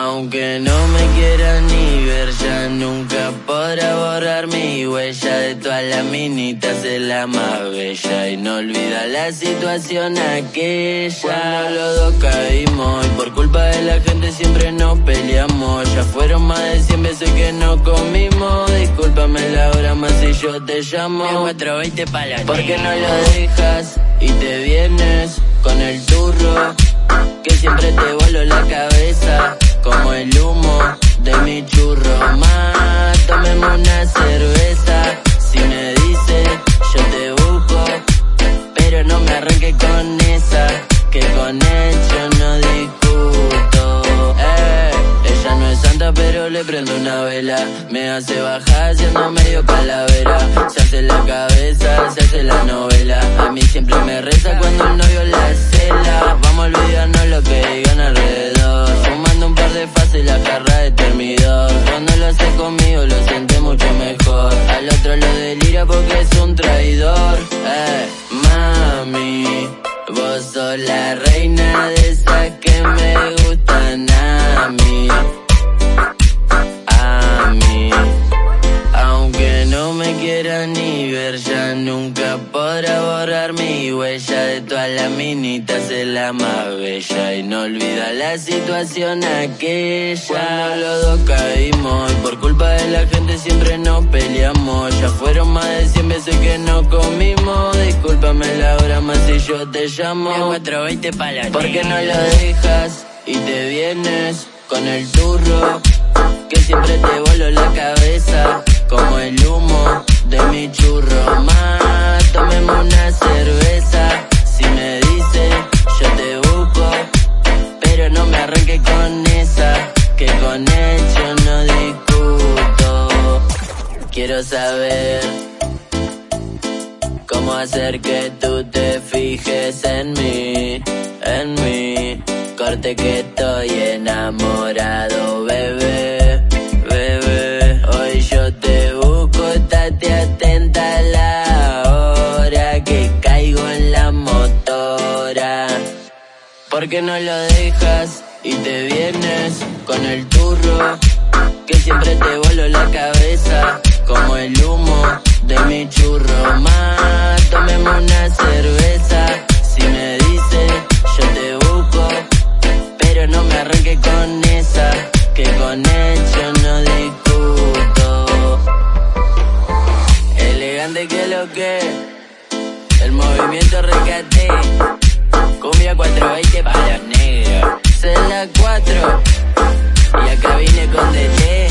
Aunque no me quiera ni ver, ya nunca podrá borrar mi huella de todas las minitas, es la más bella. Y no olvida la situación aquella. Cuando los dos caímos y por culpa de la gente siempre nos peleamos. Ya fueron más de 100 veces que no comimos. Discúlpame la hora más si yo te llamo. Me 20 palas. ¿Por qué no lo dejas y te vienes con el turro? Que siempre te vuelo la cabeza yo no discuto. Eh, ella no es santa, pero le prendo una vela. Me hace bajar siendo medio calavera. Se hace la cabeza, se hace la novela. A mí siempre me reza cuando quiera ni ver, ya nunca podrá borrar mi huella de todas las minitas, es la más bella. Y no olvida la situación aquella. Cuando los dos caímos y por culpa de la gente siempre nos peleamos. Ya fueron más de 100 veces que no comimos. Discúlpame la hora más si yo te llamo. Me 20 palas. ¿Por qué no lo dejas y te vienes con el turro? Que siempre te vuelo Cómo hacer que tú te fijes en mí, en mí. Corte que estoy enamorado, bebé, bebé. Hoy yo te busco, estate atenta a la hora que caigo en la motora. ¿Por qué no lo dejas y te vienes con el turro? Que siempre te vuelo la cabeza discuto. Elegante que lo que, el movimiento rescate. Cumbia 420 para los negros. 4 y acá vine con DT.